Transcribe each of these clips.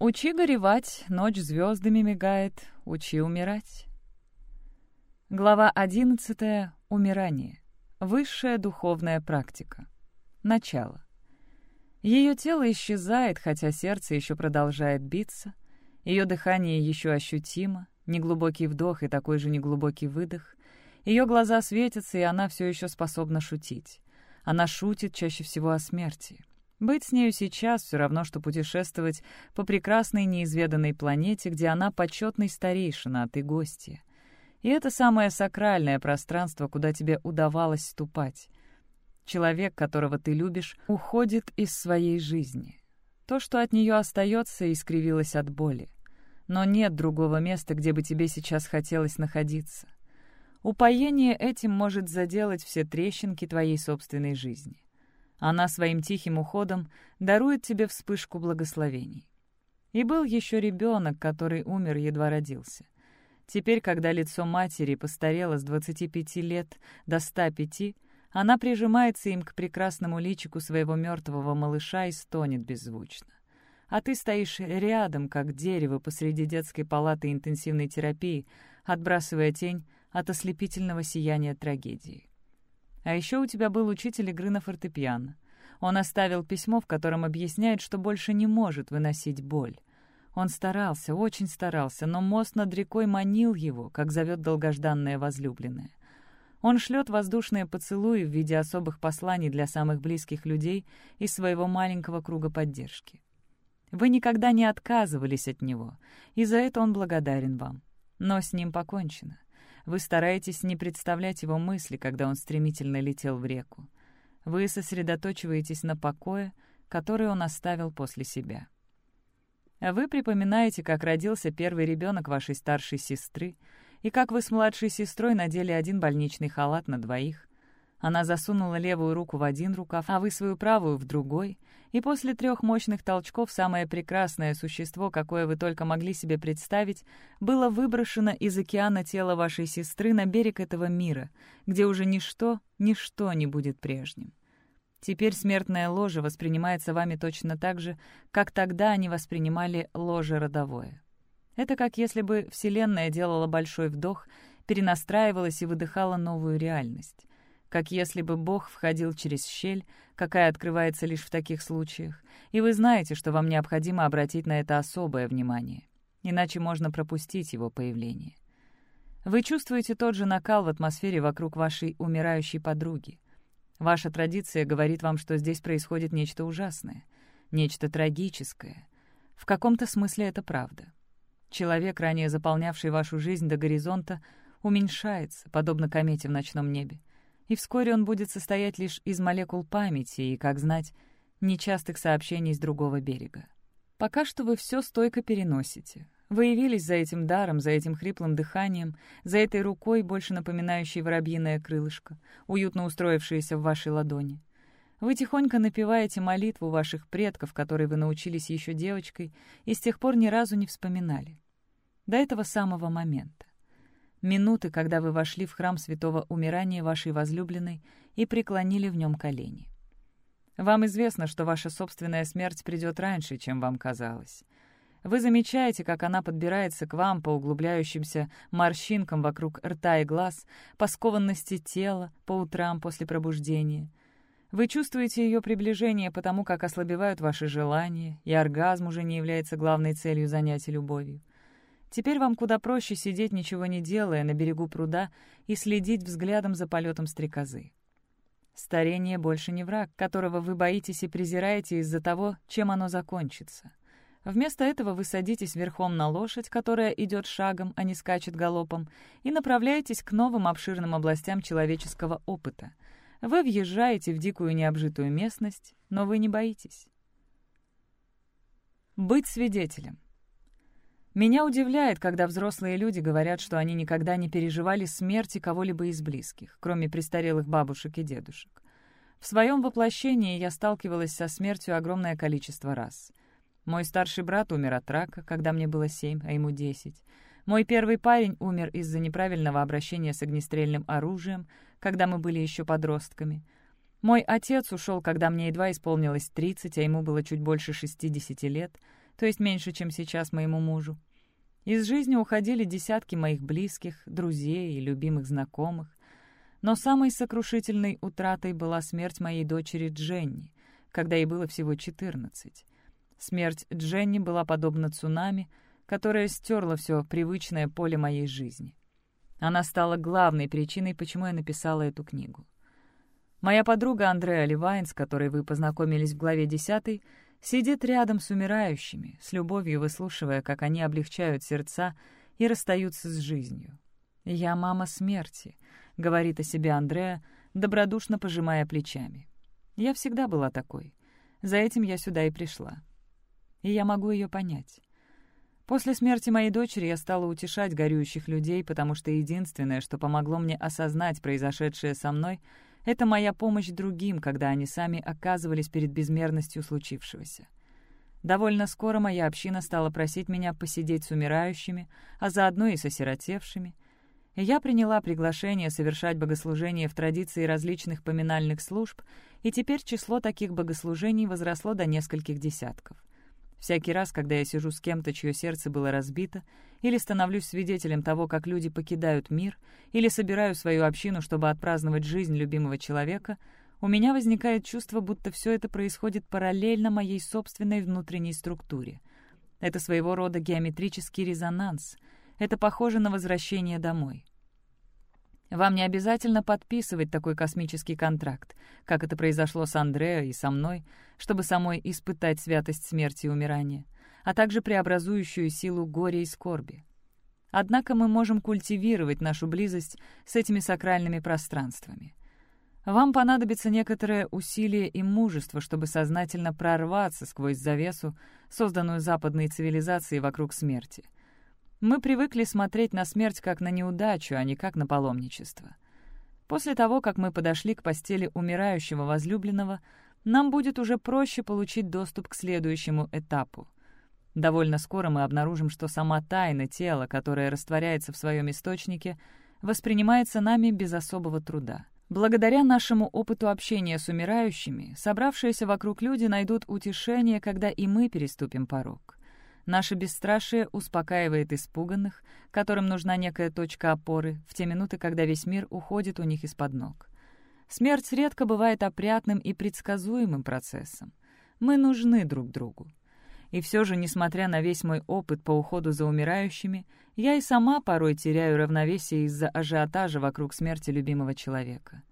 Учи горевать, ночь звездами мигает, учи умирать. Глава 11. Умирание. Высшая духовная практика. Начало. Ее тело исчезает, хотя сердце еще продолжает биться. Ее дыхание еще ощутимо, неглубокий вдох и такой же неглубокий выдох. Ее глаза светятся, и она все еще способна шутить. Она шутит чаще всего о смерти. Быть с нею сейчас все равно, что путешествовать по прекрасной неизведанной планете, где она почетный старейшина, а ты гостья. И это самое сакральное пространство, куда тебе удавалось ступать. Человек, которого ты любишь, уходит из своей жизни. То, что от нее остается, искривилось от боли. Но нет другого места, где бы тебе сейчас хотелось находиться. Упоение этим может заделать все трещинки твоей собственной жизни. Она своим тихим уходом дарует тебе вспышку благословений. И был еще ребенок, который умер, едва родился. Теперь, когда лицо матери постарело с 25 лет до 105, она прижимается им к прекрасному личику своего мертвого малыша и стонет беззвучно. А ты стоишь рядом, как дерево посреди детской палаты интенсивной терапии, отбрасывая тень от ослепительного сияния трагедии. А еще у тебя был учитель игры на фортепиано. Он оставил письмо, в котором объясняет, что больше не может выносить боль. Он старался, очень старался, но мост над рекой манил его, как зовет долгожданная возлюбленная. Он шлет воздушные поцелуи в виде особых посланий для самых близких людей из своего маленького круга поддержки. Вы никогда не отказывались от него, и за это он благодарен вам. Но с ним покончено. Вы стараетесь не представлять его мысли, когда он стремительно летел в реку. Вы сосредоточиваетесь на покое, который он оставил после себя. Вы припоминаете, как родился первый ребенок вашей старшей сестры, и как вы с младшей сестрой надели один больничный халат на двоих. Она засунула левую руку в один рукав, а вы свою правую в другой, и после трех мощных толчков самое прекрасное существо, какое вы только могли себе представить, было выброшено из океана тело вашей сестры на берег этого мира, где уже ничто, ничто не будет прежним. Теперь смертное ложе воспринимается вами точно так же, как тогда они воспринимали ложе родовое. Это как если бы Вселенная делала большой вдох, перенастраивалась и выдыхала новую реальность. Как если бы Бог входил через щель, какая открывается лишь в таких случаях, и вы знаете, что вам необходимо обратить на это особое внимание, иначе можно пропустить его появление. Вы чувствуете тот же накал в атмосфере вокруг вашей умирающей подруги. Ваша традиция говорит вам, что здесь происходит нечто ужасное, нечто трагическое. В каком-то смысле это правда. Человек, ранее заполнявший вашу жизнь до горизонта, уменьшается, подобно комете в ночном небе. И вскоре он будет состоять лишь из молекул памяти и, как знать, нечастых сообщений с другого берега. Пока что вы все стойко переносите. Вы явились за этим даром, за этим хриплым дыханием, за этой рукой, больше напоминающей воробьиное крылышко, уютно устроившееся в вашей ладони. Вы тихонько напеваете молитву ваших предков, которой вы научились еще девочкой, и с тех пор ни разу не вспоминали. До этого самого момента. Минуты, когда вы вошли в храм святого умирания вашей возлюбленной и преклонили в нем колени. Вам известно, что ваша собственная смерть придет раньше, чем вам казалось. Вы замечаете, как она подбирается к вам по углубляющимся морщинкам вокруг рта и глаз, по скованности тела по утрам после пробуждения — вы чувствуете ее приближение потому, как ослабевают ваши желания, и оргазм уже не является главной целью занятий любовью. Теперь вам куда проще сидеть, ничего не делая, на берегу пруда и следить взглядом за полетом стрекозы. Старение больше не враг, которого вы боитесь и презираете из-за того, чем оно закончится. Вместо этого вы садитесь верхом на лошадь, которая идет шагом, а не скачет галопом, и направляетесь к новым обширным областям человеческого опыта — вы въезжаете в дикую необжитую местность, но вы не боитесь. Быть свидетелем. Меня удивляет, когда взрослые люди говорят, что они никогда не переживали смерти кого-либо из близких, кроме престарелых бабушек и дедушек. В своем воплощении я сталкивалась со смертью огромное количество раз. Мой старший брат умер от рака, когда мне было семь, а ему десять. Мой первый парень умер из-за неправильного обращения с огнестрельным оружием, когда мы были еще подростками. Мой отец ушел, когда мне едва исполнилось 30, а ему было чуть больше 60 лет. то есть меньше, чем сейчас моему мужу. Из жизни уходили десятки моих близких, друзей и любимых знакомых. Но самой сокрушительной утратой была смерть моей дочери Дженни, когда ей было всего 14. Смерть Дженни была подобна цунами, которое стерло все привычное поле моей жизни. Она стала главной причиной, почему я написала эту книгу. Моя подруга Андреа Ливайн, с которой вы познакомились в главе 10, сидит рядом с умирающими, с любовью выслушивая, как они облегчают сердца и расстаются с жизнью. «Я мама смерти», — говорит о себе Андреа, добродушно пожимая плечами. «Я всегда была такой. За этим я сюда и пришла. И я могу ее понять. После смерти моей дочери я стала утешать горюющих людей, потому что единственное, что помогло мне осознать произошедшее со мной — это моя помощь другим, когда они сами оказывались перед безмерностью случившегося. Довольно скоро моя община стала просить меня посидеть с умирающими, а заодно и с осиротевшими. Я приняла приглашение совершать богослужения в традиции различных поминальных служб, и теперь число таких богослужений возросло до нескольких десятков. Всякий раз, когда я сижу с кем-то, чье сердце было разбито, или становлюсь свидетелем того, как люди покидают мир, или собираю свою общину, чтобы отпраздновать жизнь любимого человека, у меня возникает чувство, будто все это происходит параллельно моей собственной внутренней структуре. Это своего рода геометрический резонанс. Это похоже на возвращение домой. Вам не обязательно подписывать такой космический контракт, как это произошло с Андрео и со мной, чтобы самой испытать святость смерти и умирания, а также преобразующую силу горя и скорби. Однако мы можем культивировать нашу близость с этими сакральными пространствами. Вам понадобится некоторое усилие и мужество, чтобы сознательно прорваться сквозь завесу, созданную западной цивилизацией вокруг смерти — мы привыкли смотреть на смерть как на неудачу, а не как на паломничество. После того, как мы подошли к постели умирающего возлюбленного, нам будет уже проще получить доступ к следующему этапу. Довольно скоро мы обнаружим, что сама тайна тела, которая растворяется в своем источнике, воспринимается нами без особого труда. Благодаря нашему опыту общения с умирающими, собравшиеся вокруг люди найдут утешение, когда и мы переступим порог. Наше бесстрашие успокаивает испуганных, которым нужна некая точка опоры в те минуты, когда весь мир уходит у них из-под ног. Смерть редко бывает опрятным и предсказуемым процессом. Мы нужны друг другу. И все же, несмотря на весь мой опыт по уходу за умирающими, я и сама порой теряю равновесие из-за ажиотажа вокруг смерти любимого человека.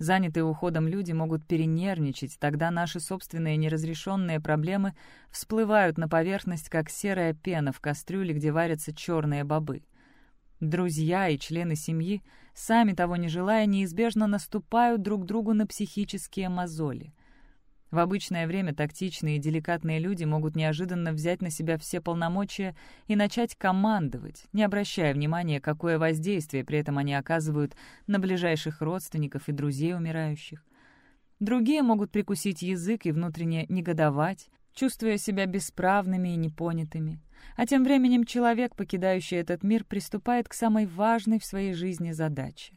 Занятые уходом люди могут перенервничать, тогда наши собственные неразрешенные проблемы всплывают на поверхность, как серая пена в кастрюле, где варятся черные бобы. Друзья и члены семьи, сами того не желая, неизбежно наступают друг другу на психические мозоли. В обычное время тактичные и деликатные люди могут неожиданно взять на себя все полномочия и начать командовать, не обращая внимания, какое воздействие при этом они оказывают на ближайших родственников и друзей умирающих. Другие могут прикусить язык и внутренне негодовать, чувствуя себя бесправными и непонятыми. А тем временем человек, покидающий этот мир, приступает к самой важной в своей жизни задаче.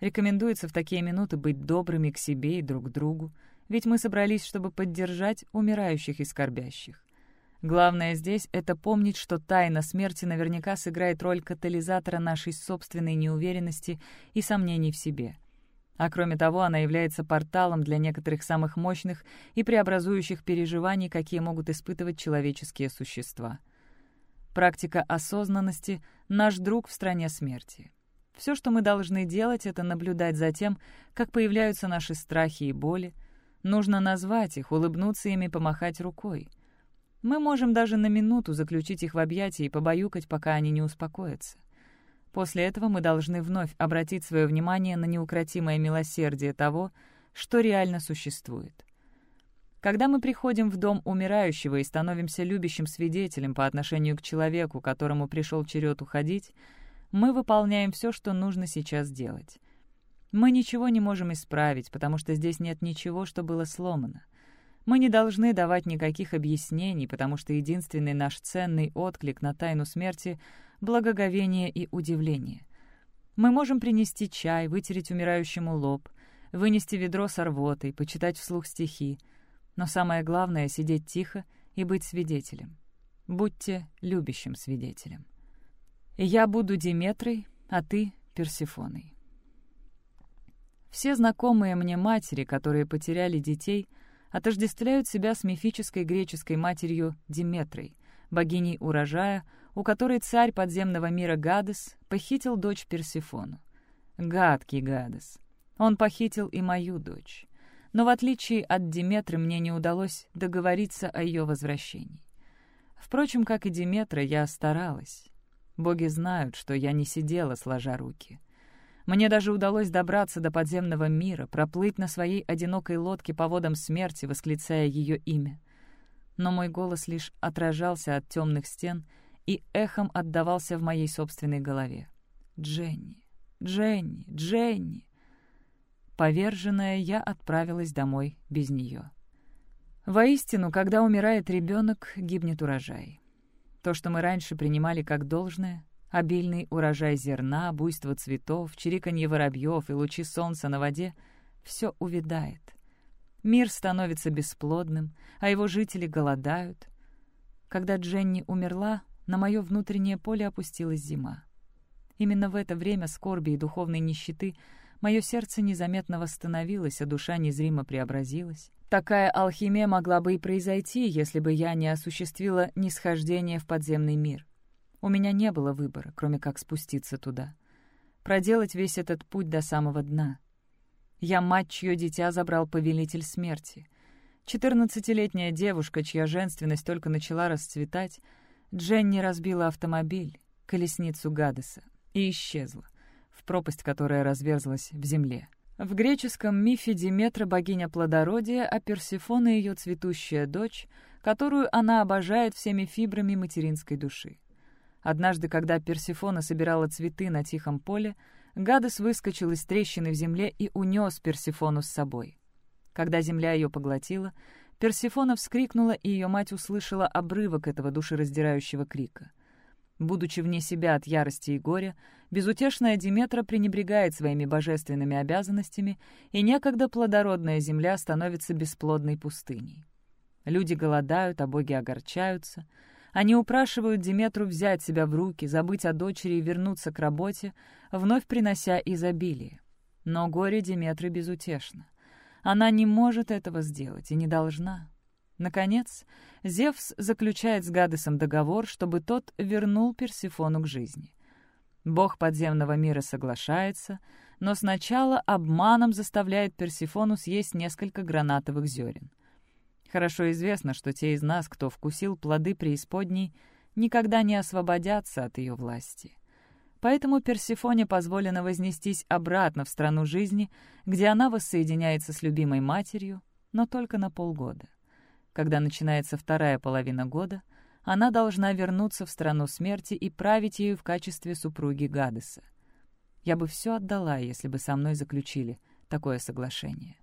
Рекомендуется в такие минуты быть добрыми к себе и друг другу, ведь мы собрались, чтобы поддержать умирающих и скорбящих. Главное здесь — это помнить, что тайна смерти наверняка сыграет роль катализатора нашей собственной неуверенности и сомнений в себе. А кроме того, она является порталом для некоторых самых мощных и преобразующих переживаний, какие могут испытывать человеческие существа. Практика осознанности — наш друг в стране смерти. Все, что мы должны делать, это наблюдать за тем, как появляются наши страхи и боли, Нужно назвать их, улыбнуться ими, помахать рукой. Мы можем даже на минуту заключить их в объятия и побаюкать, пока они не успокоятся. После этого мы должны вновь обратить свое внимание на неукротимое милосердие того, что реально существует. Когда мы приходим в дом умирающего и становимся любящим свидетелем по отношению к человеку, которому пришел черед уходить, мы выполняем все, что нужно сейчас делать. Мы ничего не можем исправить, потому что здесь нет ничего, что было сломано. Мы не должны давать никаких объяснений, потому что единственный наш ценный отклик на тайну смерти — благоговение и удивление. Мы можем принести чай, вытереть умирающему лоб, вынести ведро с рвотой, почитать вслух стихи. Но самое главное — сидеть тихо и быть свидетелем. Будьте любящим свидетелем. Я буду Диметрой, а ты — Персифоной. Все знакомые мне матери, которые потеряли детей, отождествляют себя с мифической греческой матерью Диметрой, богиней урожая, у которой царь подземного мира Гадес похитил дочь Персифону. Гадкий Гадес. Он похитил и мою дочь. Но в отличие от Диметры мне не удалось договориться о ее возвращении. Впрочем, как и Диметра, я старалась. Боги знают, что я не сидела, сложа руки. Мне даже удалось добраться до подземного мира, проплыть на своей одинокой лодке по водам смерти, восклицая ее имя. Но мой голос лишь отражался от темных стен и эхом отдавался в моей собственной голове. «Дженни! Дженни! Дженни!» Поверженная, я отправилась домой без нее. Воистину, когда умирает ребенок, гибнет урожай. То, что мы раньше принимали как должное, Обильный урожай зерна, буйство цветов, чириканье воробьев и лучи солнца на воде — все увядает. Мир становится бесплодным, а его жители голодают. Когда Дженни умерла, на мое внутреннее поле опустилась зима. Именно в это время скорби и духовной нищеты мое сердце незаметно восстановилось, а душа незримо преобразилась. Такая алхимия могла бы и произойти, если бы я не осуществила нисхождение в подземный мир. У меня не было выбора, кроме как спуститься туда. Проделать весь этот путь до самого дна. Я мать, чье дитя забрал повелитель смерти. Четырнадцатилетняя девушка, чья женственность только начала расцветать, Дженни разбила автомобиль, колесницу Гадеса, и исчезла, в пропасть, которая разверзлась в земле. В греческом мифе Диметра богиня плодородия, а Персифона — ее цветущая дочь, которую она обожает всеми фибрами материнской души. Однажды, когда Персифона собирала цветы на тихом поле, Гадес выскочил из трещины в земле и унес Персифону с собой. Когда земля ее поглотила, Персифона вскрикнула, и ее мать услышала обрывок этого душераздирающего крика. Будучи вне себя от ярости и горя, безутешная Диметра пренебрегает своими божественными обязанностями, и некогда плодородная земля становится бесплодной пустыней. Люди голодают, а боги огорчаются — они упрашивают Диметру взять себя в руки, забыть о дочери и вернуться к работе, вновь принося изобилие. Но горе Диметры безутешно. Она не может этого сделать и не должна. Наконец, Зевс заключает с Гадесом договор, чтобы тот вернул Персифону к жизни. Бог подземного мира соглашается, но сначала обманом заставляет Персифону съесть несколько гранатовых зерен. Хорошо известно, что те из нас, кто вкусил плоды преисподней, никогда не освободятся от ее власти. Поэтому Персифоне позволено вознестись обратно в страну жизни, где она воссоединяется с любимой матерью, но только на полгода. Когда начинается вторая половина года, она должна вернуться в страну смерти и править ею в качестве супруги Гадеса. Я бы все отдала, если бы со мной заключили такое соглашение.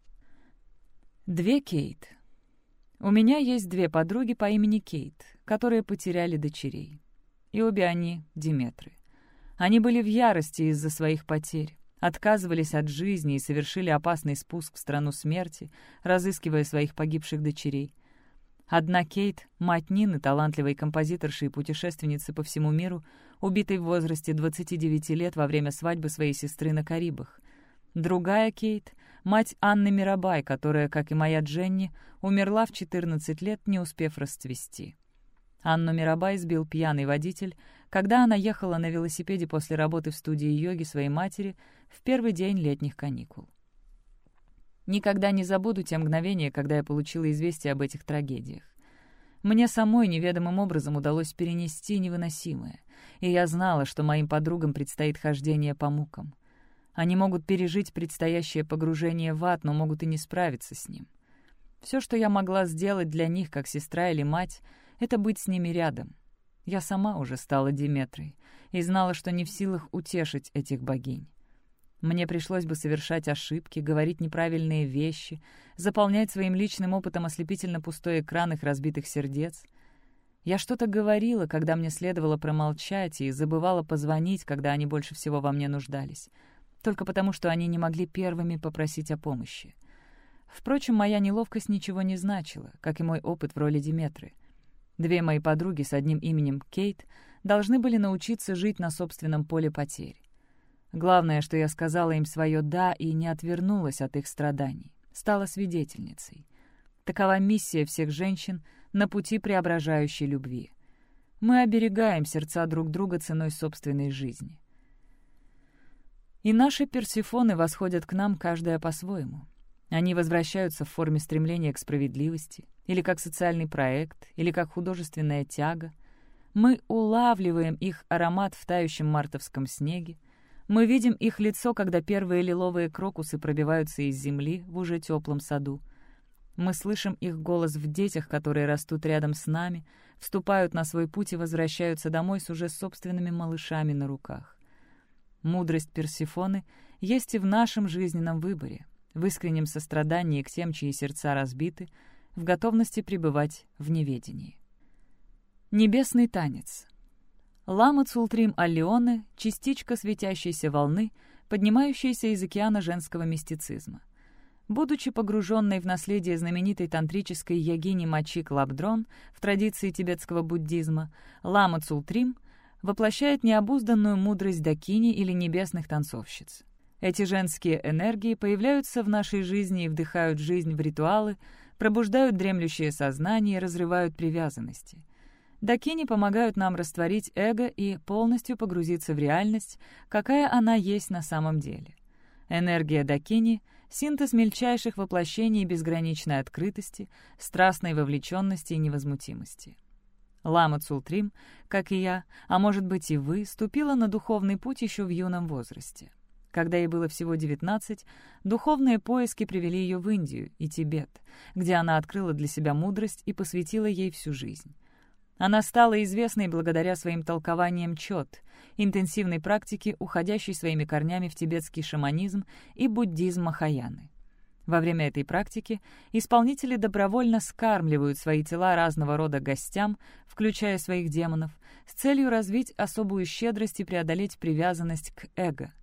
Две Кейт — у меня есть две подруги по имени Кейт, которые потеряли дочерей. И обе они — Диметры. Они были в ярости из-за своих потерь, отказывались от жизни и совершили опасный спуск в страну смерти, разыскивая своих погибших дочерей. Одна Кейт, мать Нины, талантливой композиторши и путешественницы по всему миру, убитой в возрасте 29 лет во время свадьбы своей сестры на Карибах. Другая Кейт — мать Анны Мирабай, которая, как и моя Дженни, умерла в 14 лет, не успев расцвести. Анну Мирабай сбил пьяный водитель, когда она ехала на велосипеде после работы в студии йоги своей матери в первый день летних каникул. Никогда не забуду те мгновения, когда я получила известие об этих трагедиях. Мне самой неведомым образом удалось перенести невыносимое, и я знала, что моим подругам предстоит хождение по мукам — они могут пережить предстоящее погружение в ад, но могут и не справиться с ним. Все, что я могла сделать для них, как сестра или мать, это быть с ними рядом. Я сама уже стала Диметрой и знала, что не в силах утешить этих богинь. Мне пришлось бы совершать ошибки, говорить неправильные вещи, заполнять своим личным опытом ослепительно пустой экран их разбитых сердец. Я что-то говорила, когда мне следовало промолчать, и забывала позвонить, когда они больше всего во мне нуждались — только потому, что они не могли первыми попросить о помощи. Впрочем, моя неловкость ничего не значила, как и мой опыт в роли Диметры. Две мои подруги с одним именем Кейт должны были научиться жить на собственном поле потерь. Главное, что я сказала им свое «да» и не отвернулась от их страданий, стала свидетельницей. Такова миссия всех женщин на пути преображающей любви. Мы оберегаем сердца друг друга ценой собственной жизни. И наши персифоны восходят к нам, каждая по-своему. Они возвращаются в форме стремления к справедливости, или как социальный проект, или как художественная тяга. Мы улавливаем их аромат в тающем мартовском снеге. Мы видим их лицо, когда первые лиловые крокусы пробиваются из земли в уже теплом саду. Мы слышим их голос в детях, которые растут рядом с нами, вступают на свой путь и возвращаются домой с уже собственными малышами на руках. Мудрость Персифоны есть и в нашем жизненном выборе — в искреннем сострадании к тем, чьи сердца разбиты, в готовности пребывать в неведении. Небесный танец. Лама Цултрим Аллионе — частичка светящейся волны, поднимающаяся из океана женского мистицизма. Будучи погруженной в наследие знаменитой тантрической ягини Мачик Лабдрон в традиции тибетского буддизма, Лама Цултрим воплощает необузданную мудрость дакини или небесных танцовщиц. Эти женские энергии появляются в нашей жизни и вдыхают жизнь в ритуалы, пробуждают дремлющее сознание и разрывают привязанности. Дакини помогают нам растворить эго и полностью погрузиться в реальность, какая она есть на самом деле. Энергия Дакини — синтез мельчайших воплощений безграничной открытости, страстной вовлеченности и невозмутимости. Лама Цултрим, как и я, а может быть и вы, ступила на духовный путь еще в юном возрасте. Когда ей было всего 19, духовные поиски привели ее в Индию и Тибет, где она открыла для себя мудрость и посвятила ей всю жизнь. Она стала известной благодаря своим толкованиям чот, интенсивной практике, уходящей своими корнями в тибетский шаманизм и буддизм Махаяны. Во время этой практики исполнители добровольно скармливают свои тела разного рода гостям, включая своих демонов, с целью развить особую щедрость и преодолеть привязанность к эго —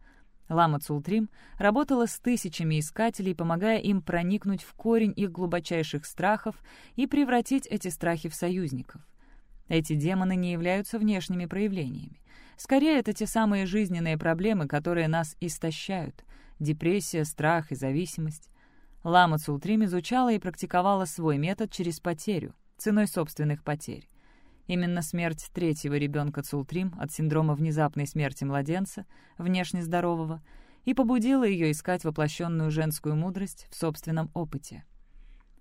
Лама Цултрим работала с тысячами искателей, помогая им проникнуть в корень их глубочайших страхов и превратить эти страхи в союзников. Эти демоны не являются внешними проявлениями. Скорее, это те самые жизненные проблемы, которые нас истощают — депрессия, страх и зависимость. Лама Цултрим изучала и практиковала свой метод через потерю, ценой собственных потерь. Именно смерть третьего ребенка Цултрим от синдрома внезапной смерти младенца, внешне здорового, и побудила ее искать воплощенную женскую мудрость в собственном опыте.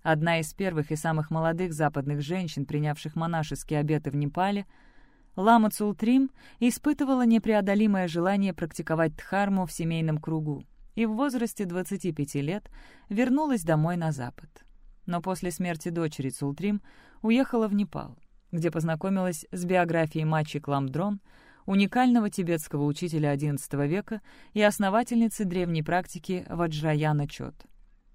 Одна из первых и самых молодых западных женщин, принявших монашеские обеты в Непале, Лама Цултрим испытывала непреодолимое желание практиковать дхарму в семейном кругу и в возрасте 25 лет вернулась домой на Запад. Но после смерти дочери Цултрим уехала в Непал где познакомилась с биографией Мачи Кламдрон, уникального тибетского учителя XI века и основательницы древней практики Ваджраяна Чот.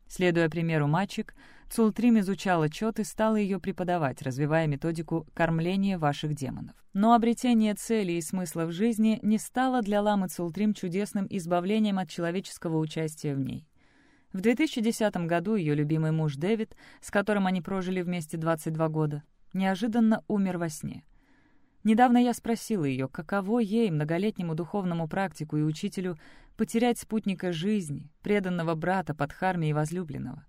Следуя примеру Мачик, Цултрим изучала Чот и стала ее преподавать, развивая методику кормления ваших демонов. Но обретение цели и смысла в жизни не стало для ламы Цултрим чудесным избавлением от человеческого участия в ней. В 2010 году ее любимый муж Дэвид, с которым они прожили вместе 22 года, неожиданно умер во сне. Недавно я спросила ее, каково ей, многолетнему духовному практику и учителю, потерять спутника жизни, преданного брата под Харми и возлюбленного.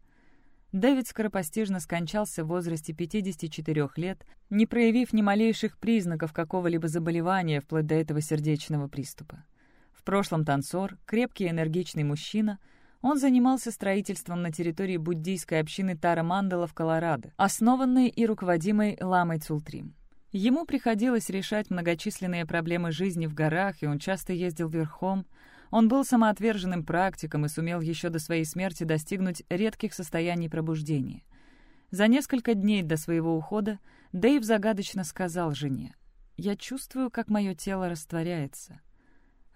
Дэвид скоропостижно скончался в возрасте 54 лет, не проявив ни малейших признаков какого-либо заболевания вплоть до этого сердечного приступа. В прошлом танцор, крепкий и энергичный мужчина — он занимался строительством на территории буддийской общины Тара-Мандала в Колорадо, основанной и руководимой Ламой Цултрим. Ему приходилось решать многочисленные проблемы жизни в горах, и он часто ездил верхом. Он был самоотверженным практиком и сумел еще до своей смерти достигнуть редких состояний пробуждения. За несколько дней до своего ухода Дэйв загадочно сказал жене, «Я чувствую, как мое тело растворяется».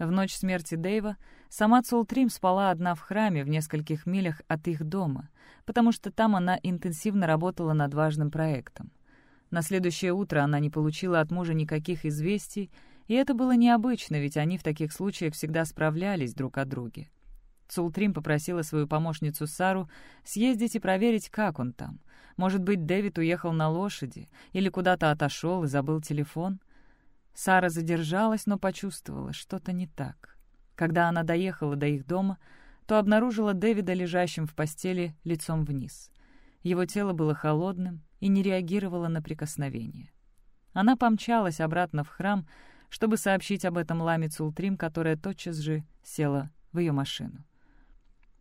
В ночь смерти Дэйва сама Цултрим спала одна в храме в нескольких милях от их дома, потому что там она интенсивно работала над важным проектом. На следующее утро она не получила от мужа никаких известий, и это было необычно, ведь они в таких случаях всегда справлялись друг о друге. Цултрим попросила свою помощницу Сару съездить и проверить, как он там. Может быть, Дэвид уехал на лошади или куда-то отошел и забыл телефон? Сара задержалась, но почувствовала, что-то не так. Когда она доехала до их дома, то обнаружила Дэвида лежащим в постели лицом вниз. Его тело было холодным и не реагировало на прикосновение. Она помчалась обратно в храм, чтобы сообщить об этом Ламе Цултрим, которая тотчас же села в ее машину.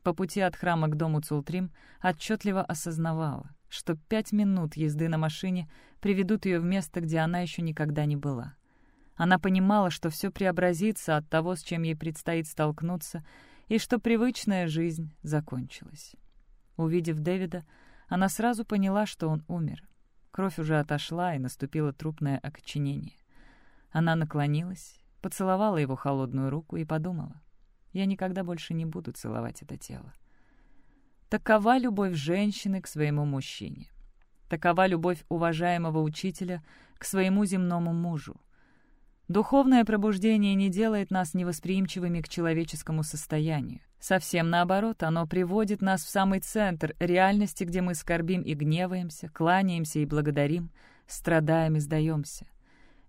По пути от храма к дому Цултрим отчетливо осознавала, что пять минут езды на машине приведут ее в место, где она еще никогда не была. Она понимала, что все преобразится от того, с чем ей предстоит столкнуться, и что привычная жизнь закончилась. Увидев Дэвида, она сразу поняла, что он умер. Кровь уже отошла, и наступило трупное окоченение. Она наклонилась, поцеловала его холодную руку и подумала, «Я никогда больше не буду целовать это тело». Такова любовь женщины к своему мужчине. Такова любовь уважаемого учителя к своему земному мужу. Духовное пробуждение не делает нас невосприимчивыми к человеческому состоянию. Совсем наоборот, оно приводит нас в самый центр реальности, где мы скорбим и гневаемся, кланяемся и благодарим, страдаем и сдаемся.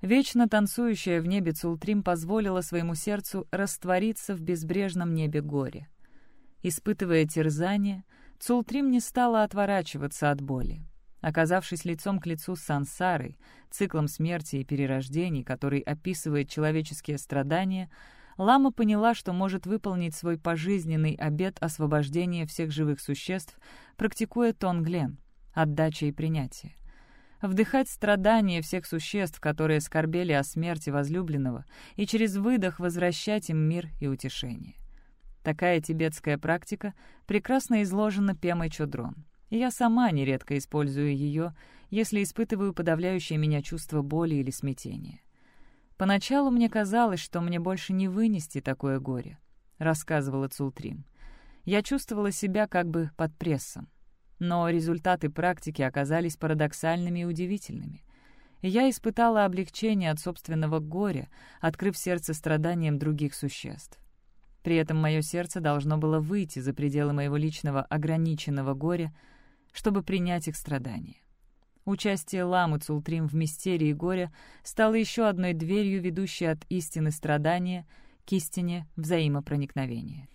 Вечно танцующая в небе Цултрим позволила своему сердцу раствориться в безбрежном небе горе. Испытывая терзание, Цултрим не стала отворачиваться от боли. Оказавшись лицом к лицу с сансарой, циклом смерти и перерождений, который описывает человеческие страдания, Лама поняла, что может выполнить свой пожизненный обет освобождения всех живых существ, практикуя тонглен — отдача и принятие. Вдыхать страдания всех существ, которые скорбели о смерти возлюбленного, и через выдох возвращать им мир и утешение. Такая тибетская практика прекрасно изложена Пемой Чодрон — я сама нередко использую ее, если испытываю подавляющее меня чувство боли или смятения. Поначалу мне казалось, что мне больше не вынести такое горе, рассказывала Цултрим. Я чувствовала себя как бы под прессом. Но результаты практики оказались парадоксальными и удивительными. Я испытала облегчение от собственного горя, открыв сердце страданиям других существ. При этом мое сердце должно было выйти за пределы моего личного ограниченного горя, чтобы принять их страдания. Участие ламы Цултрим в мистерии горя стало еще одной дверью, ведущей от истины страдания к истине взаимопроникновения.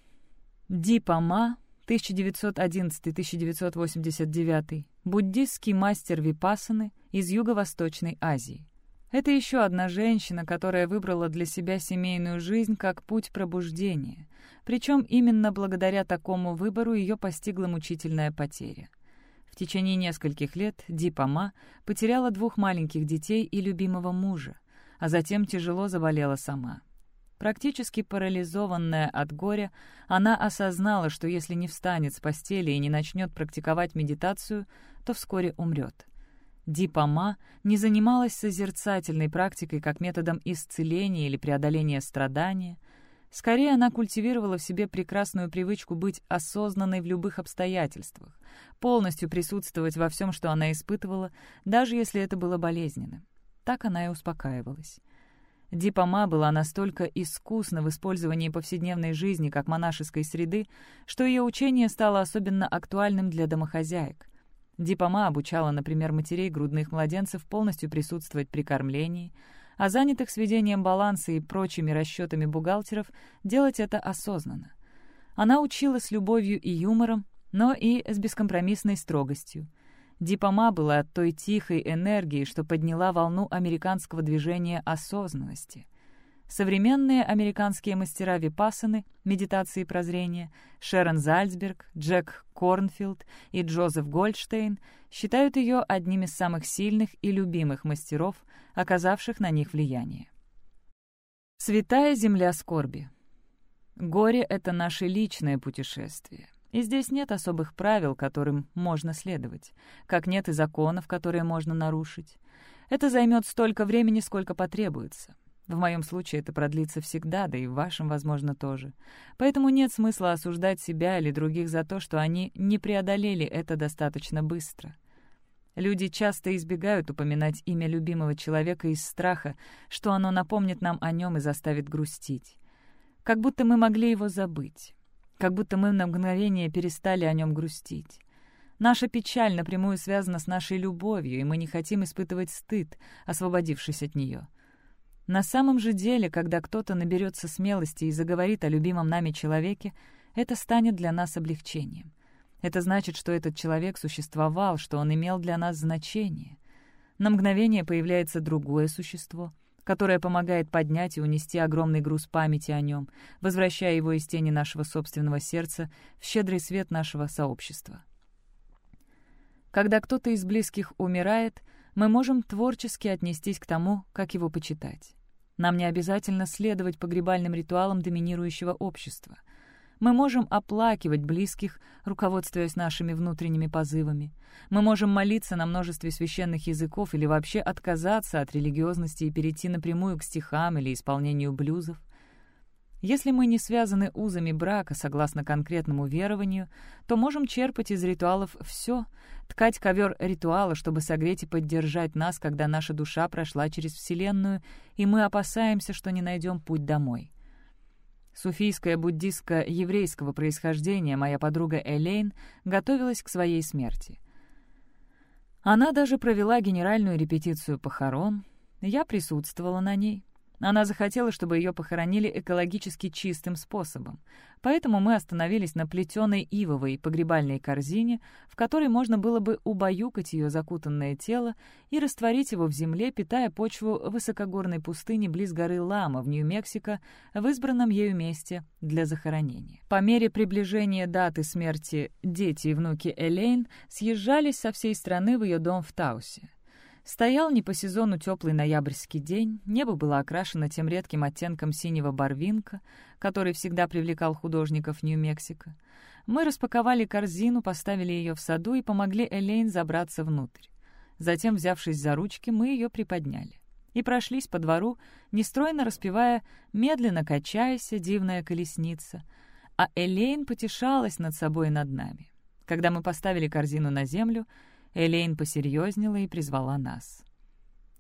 Дипама, 1911-1989, буддистский мастер випассаны из Юго-Восточной Азии. Это еще одна женщина, которая выбрала для себя семейную жизнь как путь пробуждения. Причем именно благодаря такому выбору ее постигла мучительная потеря. В течение нескольких лет Дипама потеряла двух маленьких детей и любимого мужа, а затем тяжело заболела сама. Практически парализованная от горя, она осознала, что если не встанет с постели и не начнет практиковать медитацию, то вскоре умрет. Дипама не занималась созерцательной практикой как методом исцеления или преодоления страдания — Скорее, она культивировала в себе прекрасную привычку быть осознанной в любых обстоятельствах, полностью присутствовать во всем, что она испытывала, даже если это было болезненно. Так она и успокаивалась. Дипама была настолько искусна в использовании повседневной жизни как монашеской среды, что ее учение стало особенно актуальным для домохозяек. Дипама обучала, например, матерей грудных младенцев полностью присутствовать при кормлении — а занятых сведением баланса и прочими расчетами бухгалтеров делать это осознанно. Она учила с любовью и юмором, но и с бескомпромиссной строгостью. Дипома была той тихой энергией, что подняла волну американского движения осознанности — Современные американские мастера випассаны, медитации прозрения, Шерон Зальцберг, Джек Корнфилд и Джозеф Гольдштейн считают ее одним из самых сильных и любимых мастеров, оказавших на них влияние. Святая земля скорби. Горе — это наше личное путешествие. И здесь нет особых правил, которым можно следовать, как нет и законов, которые можно нарушить. Это займет столько времени, сколько потребуется. В моем случае это продлится всегда, да и в вашем, возможно, тоже. Поэтому нет смысла осуждать себя или других за то, что они не преодолели это достаточно быстро. Люди часто избегают упоминать имя любимого человека из страха, что оно напомнит нам о нем и заставит грустить. Как будто мы могли его забыть. Как будто мы на мгновение перестали о нем грустить. Наша печаль напрямую связана с нашей любовью, и мы не хотим испытывать стыд, освободившись от нее. На самом же деле, когда кто-то наберется смелости и заговорит о любимом нами человеке, это станет для нас облегчением. Это значит, что этот человек существовал, что он имел для нас значение. На мгновение появляется другое существо, которое помогает поднять и унести огромный груз памяти о нем, возвращая его из тени нашего собственного сердца в щедрый свет нашего сообщества. Когда кто-то из близких умирает, мы можем творчески отнестись к тому, как его почитать. Нам не обязательно следовать погребальным ритуалам доминирующего общества. Мы можем оплакивать близких, руководствуясь нашими внутренними позывами. Мы можем молиться на множестве священных языков или вообще отказаться от религиозности и перейти напрямую к стихам или исполнению блюзов. Если мы не связаны узами брака согласно конкретному верованию, то можем черпать из ритуалов все, ткать ковер ритуала, чтобы согреть и поддержать нас, когда наша душа прошла через Вселенную, и мы опасаемся, что не найдем путь домой. Суфийская буддистка еврейского происхождения моя подруга Элейн готовилась к своей смерти. Она даже провела генеральную репетицию похорон, я присутствовала на ней. Она захотела, чтобы ее похоронили экологически чистым способом. Поэтому мы остановились на плетеной ивовой погребальной корзине, в которой можно было бы убаюкать ее закутанное тело и растворить его в земле, питая почву высокогорной пустыни близ горы Лама в Нью-Мексико в избранном ею месте для захоронения. По мере приближения даты смерти дети и внуки Элейн съезжались со всей страны в ее дом в Таусе. Стоял не по сезону теплый ноябрьский день, небо было окрашено тем редким оттенком синего барвинка, который всегда привлекал художников Нью-Мексико. Мы распаковали корзину, поставили ее в саду и помогли Элейн забраться внутрь. Затем, взявшись за ручки, мы ее приподняли. И прошлись по двору, нестройно распевая «Медленно качайся, дивная колесница», а Элейн потешалась над собой и над нами. Когда мы поставили корзину на землю, Элейн посерьезнела и призвала нас.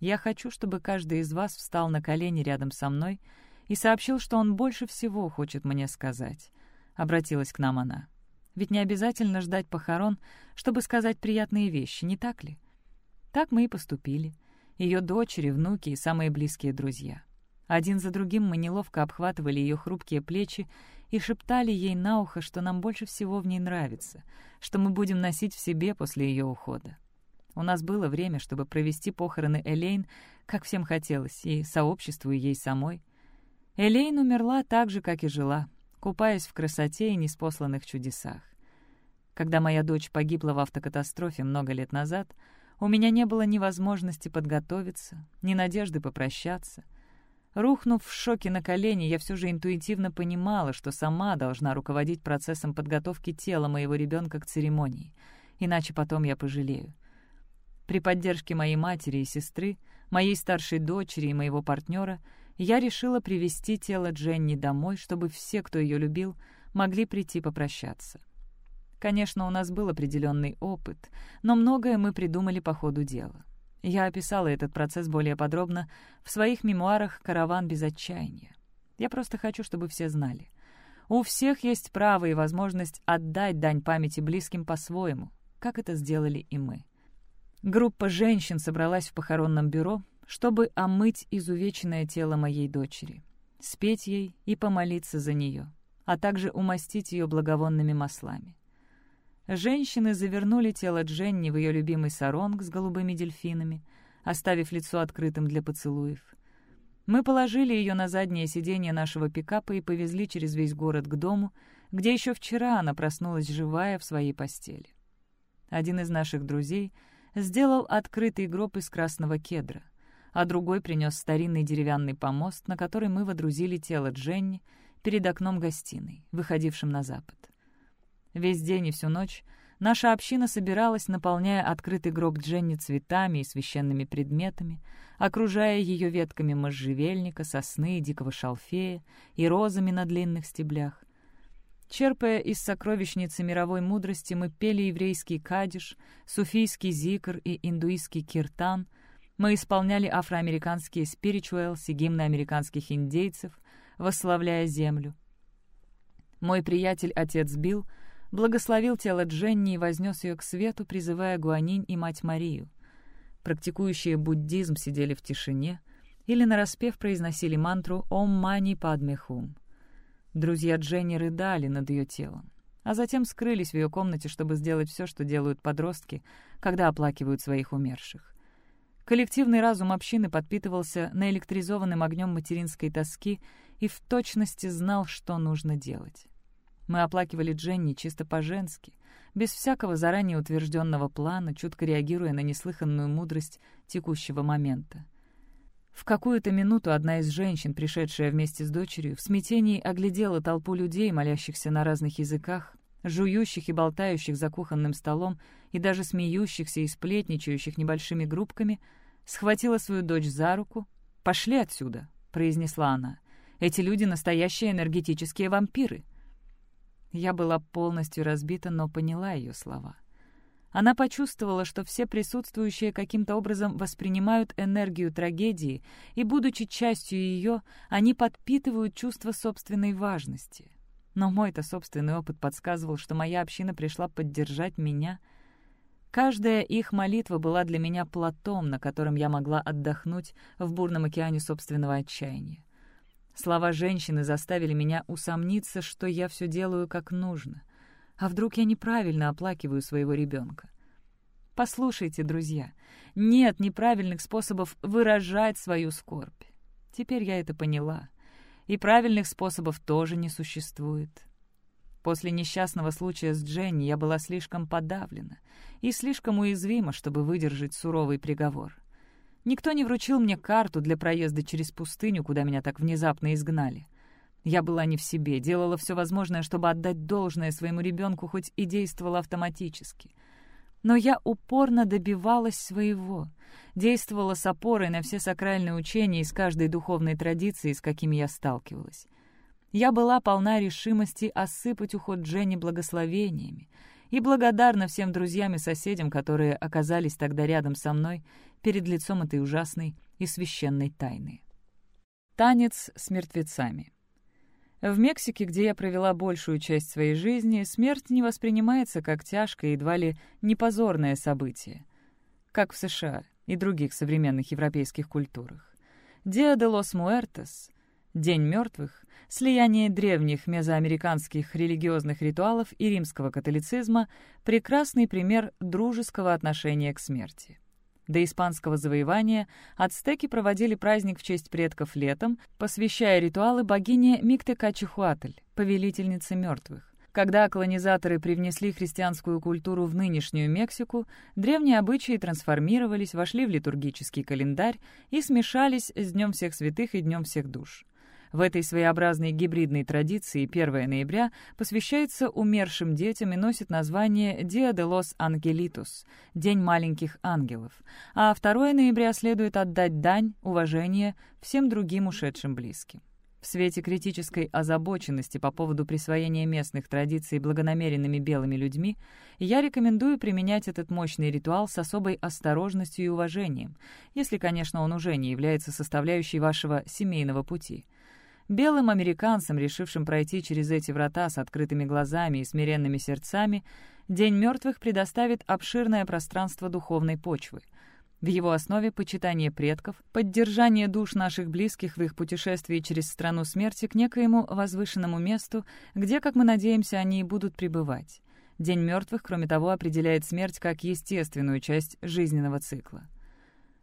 «Я хочу, чтобы каждый из вас встал на колени рядом со мной и сообщил, что он больше всего хочет мне сказать», — обратилась к нам она. «Ведь не обязательно ждать похорон, чтобы сказать приятные вещи, не так ли?» Так мы и поступили. Ее дочери, внуки и самые близкие друзья. Один за другим мы неловко обхватывали ее хрупкие плечи и шептали ей на ухо, что нам больше всего в ней нравится, что мы будем носить в себе после ее ухода. У нас было время, чтобы провести похороны Элейн, как всем хотелось, и сообществу, и ей самой. Элейн умерла так же, как и жила, купаясь в красоте и неспосланных чудесах. Когда моя дочь погибла в автокатастрофе много лет назад, у меня не было ни возможности подготовиться, ни надежды попрощаться — Рухнув в шоке на колени, я все же интуитивно понимала, что сама должна руководить процессом подготовки тела моего ребенка к церемонии, иначе потом я пожалею. При поддержке моей матери и сестры, моей старшей дочери и моего партнера я решила привести тело Дженни домой, чтобы все, кто ее любил, могли прийти попрощаться. Конечно, у нас был определенный опыт, но многое мы придумали по ходу дела. Я описала этот процесс более подробно в своих мемуарах «Караван без отчаяния». Я просто хочу, чтобы все знали. У всех есть право и возможность отдать дань памяти близким по-своему, как это сделали и мы. Группа женщин собралась в похоронном бюро, чтобы омыть изувеченное тело моей дочери, спеть ей и помолиться за нее, а также умастить ее благовонными маслами. Женщины завернули тело Дженни в ее любимый саронг с голубыми дельфинами, оставив лицо открытым для поцелуев. Мы положили ее на заднее сиденье нашего пикапа и повезли через весь город к дому, где еще вчера она проснулась живая в своей постели. Один из наших друзей сделал открытый гроб из красного кедра, а другой принес старинный деревянный помост, на который мы водрузили тело Дженни перед окном гостиной, выходившим на запад. Весь день и всю ночь наша община собиралась, наполняя открытый гроб Дженни цветами и священными предметами, окружая ее ветками можжевельника, сосны, дикого шалфея и розами на длинных стеблях. Черпая из сокровищницы мировой мудрости, мы пели еврейский кадиш, суфийский зикр и индуистский киртан, мы исполняли афроамериканские спиричуэлс и гимны американских индейцев, восславляя землю. Мой приятель, отец Билл, благословил тело Дженни и вознес ее к свету, призывая Гуанинь и Мать Марию. Практикующие буддизм сидели в тишине или нараспев произносили мантру «Ом мани падме хум». Друзья Дженни рыдали над ее телом, а затем скрылись в ее комнате, чтобы сделать все, что делают подростки, когда оплакивают своих умерших. Коллективный разум общины подпитывался наэлектризованным огнем материнской тоски и в точности знал, что нужно делать. Мы оплакивали Дженни чисто по-женски, без всякого заранее утвержденного плана, чутко реагируя на неслыханную мудрость текущего момента. В какую-то минуту одна из женщин, пришедшая вместе с дочерью, в смятении оглядела толпу людей, молящихся на разных языках, жующих и болтающих за кухонным столом и даже смеющихся и сплетничающих небольшими группками — схватила свою дочь за руку. «Пошли отсюда», — произнесла она. «Эти люди — настоящие энергетические вампиры». Я была полностью разбита, но поняла ее слова. Она почувствовала, что все присутствующие каким-то образом воспринимают энергию трагедии, и, будучи частью ее, они подпитывают чувство собственной важности. Но мой-то собственный опыт подсказывал, что моя община пришла поддержать меня — Каждая их молитва была для меня платом, на котором я могла отдохнуть в бурном океане собственного отчаяния. Слова женщины заставили меня усомниться, что я все делаю как нужно. А вдруг я неправильно оплакиваю своего ребенка? Послушайте, друзья, нет неправильных способов выражать свою скорбь. Теперь я это поняла. И правильных способов тоже не существует. После несчастного случая с Дженни я была слишком подавлена и слишком уязвима, чтобы выдержать суровый приговор. Никто не вручил мне карту для проезда через пустыню, куда меня так внезапно изгнали. Я была не в себе, делала все возможное, чтобы отдать должное своему ребенку, хоть и действовала автоматически. Но я упорно добивалась своего, действовала с опорой на все сакральные учения из каждой духовной традиции, с какими я сталкивалась. Я была полна решимости осыпать уход Дженни благословениями и благодарна всем друзьям и соседям, которые оказались тогда рядом со мной перед лицом этой ужасной и священной тайны. Танец с мертвецами. В Мексике, где я провела большую часть своей жизни, смерть не воспринимается как тяжкое, едва ли не позорное событие, как в США и других современных европейских культурах. «Диа де лос Муэртес» День мертвых, слияние древних мезоамериканских религиозных ритуалов и римского католицизма — прекрасный пример дружеского отношения к смерти. До испанского завоевания ацтеки проводили праздник в честь предков летом, посвящая ритуалы богине Миктекачихуатль, повелительнице мертвых. Когда колонизаторы привнесли христианскую культуру в нынешнюю Мексику, древние обычаи трансформировались, вошли в литургический календарь и смешались с Днем всех святых и Днем всех душ. В этой своеобразной гибридной традиции 1 ноября посвящается умершим детям и носит название «Dia de los Angelitos» — День маленьких ангелов, а 2 ноября следует отдать дань, уважение всем другим ушедшим близким. В свете критической озабоченности по поводу присвоения местных традиций благонамеренными белыми людьми, я рекомендую применять этот мощный ритуал с особой осторожностью и уважением, если, конечно, он уже не является составляющей вашего семейного пути — Белым американцам, решившим пройти через эти врата с открытыми глазами и смиренными сердцами, День мертвых предоставит обширное пространство духовной почвы. В его основе почитание предков, поддержание душ наших близких в их путешествии через страну смерти к некоему возвышенному месту, где, как мы надеемся, они и будут пребывать. День мертвых, кроме того, определяет смерть как естественную часть жизненного цикла.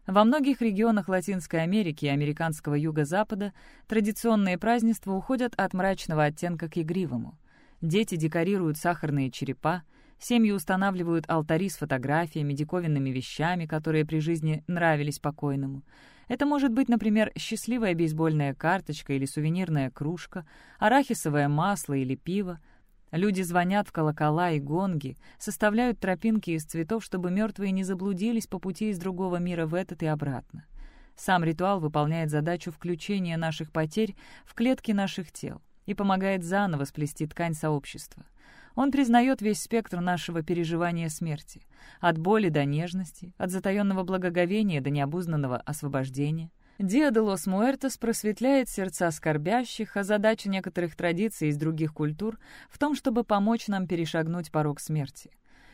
Во многих регионах Латинской Америки и американского юго-запада традиционные празднества уходят от мрачного оттенка к игривому. Дети декорируют сахарные черепа, семьи устанавливают алтари с фотографиями, диковинными вещами, которые при жизни нравились покойному. Это может быть, например, счастливая бейсбольная карточка или сувенирная кружка, арахисовое масло или пиво — Люди звонят в колокола и гонги, составляют тропинки из цветов, чтобы мертвые не заблудились по пути из другого мира в этот и обратно. Сам ритуал выполняет задачу включения наших потерь в клетки наших тел и помогает заново сплести ткань сообщества. Он признает весь спектр нашего переживания смерти, от боли до нежности, от затаенного благоговения до необузнанного освобождения — Диа де лос Муэртос просветляет сердца скорбящих, а задача некоторых традиций из других культур в том, чтобы помочь нам перешагнуть порог смерти.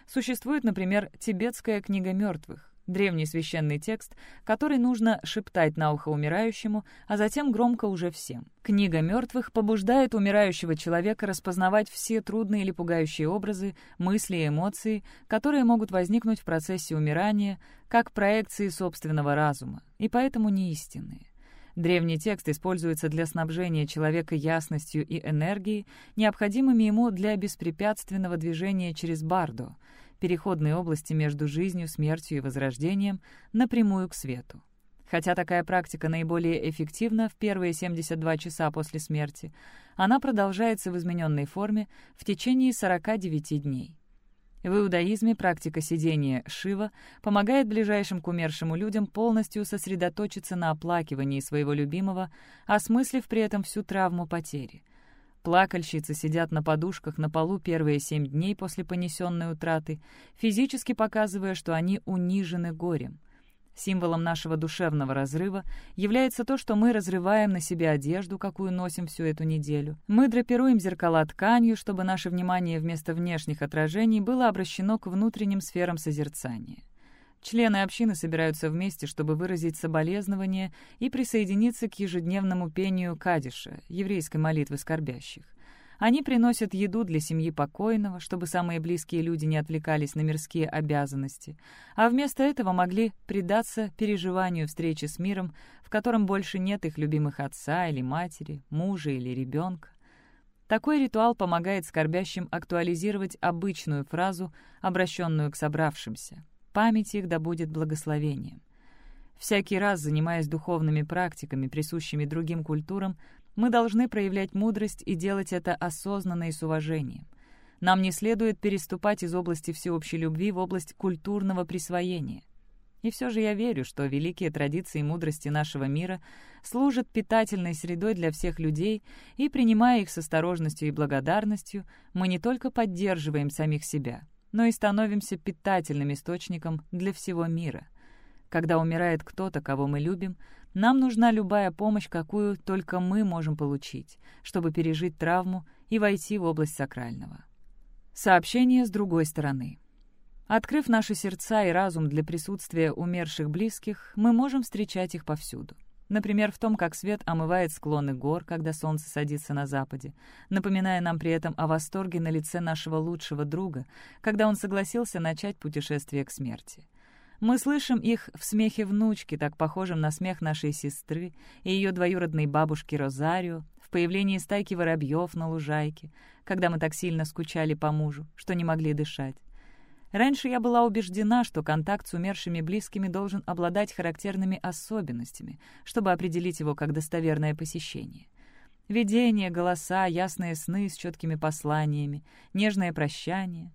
Существует, например, тибетская книга мертвых, древний священный текст, который нужно шептать на ухо умирающему, а затем громко уже всем. Книга мертвых побуждает умирающего человека распознавать все трудные или пугающие образы, мысли и эмоции, которые могут возникнуть в процессе умирания, как проекции собственного разума, и поэтому не истинные. Древний текст используется для снабжения человека ясностью и энергией, необходимыми ему для беспрепятственного движения через Бардо — переходные области между жизнью, смертью и возрождением, напрямую к свету. Хотя такая практика наиболее эффективна в первые 72 часа после смерти, она продолжается в измененной форме в течение 49 дней. В иудаизме практика сидения Шива помогает ближайшим к умершему людям полностью сосредоточиться на оплакивании своего любимого, осмыслив при этом всю травму потери — Плакальщицы сидят на подушках на полу первые семь дней после понесенной утраты, физически показывая, что они унижены горем. Символом нашего душевного разрыва является то, что мы разрываем на себе одежду, какую носим всю эту неделю. Мы драпируем зеркала тканью, чтобы наше внимание вместо внешних отражений было обращено к внутренним сферам созерцания. Члены общины собираются вместе, чтобы выразить соболезнования и присоединиться к ежедневному пению Кадиша, еврейской молитвы скорбящих. Они приносят еду для семьи покойного, чтобы самые близкие люди не отвлекались на мирские обязанности, а вместо этого могли предаться переживанию встречи с миром, в котором больше нет их любимых отца или матери, мужа или ребенка. Такой ритуал помогает скорбящим актуализировать обычную фразу, обращенную к собравшимся память их да будет благословением. Всякий раз, занимаясь духовными практиками, присущими другим культурам, мы должны проявлять мудрость и делать это осознанно и с уважением. Нам не следует переступать из области всеобщей любви в область культурного присвоения. И все же я верю, что великие традиции мудрости нашего мира служат питательной средой для всех людей, и, принимая их с осторожностью и благодарностью, мы не только поддерживаем самих себя, но и становимся питательным источником для всего мира. Когда умирает кто-то, кого мы любим, нам нужна любая помощь, какую только мы можем получить, чтобы пережить травму и войти в область сакрального. Сообщение с другой стороны. Открыв наши сердца и разум для присутствия умерших близких, мы можем встречать их повсюду. Например, в том, как свет омывает склоны гор, когда солнце садится на западе, напоминая нам при этом о восторге на лице нашего лучшего друга, когда он согласился начать путешествие к смерти. Мы слышим их в смехе внучки, так похожем на смех нашей сестры и ее двоюродной бабушки Розарио, в появлении стайки воробьев на лужайке, когда мы так сильно скучали по мужу, что не могли дышать. Раньше я была убеждена, что контакт с умершими близкими должен обладать характерными особенностями, чтобы определить его как достоверное посещение. Видения, голоса, ясные сны с четкими посланиями, нежное прощание.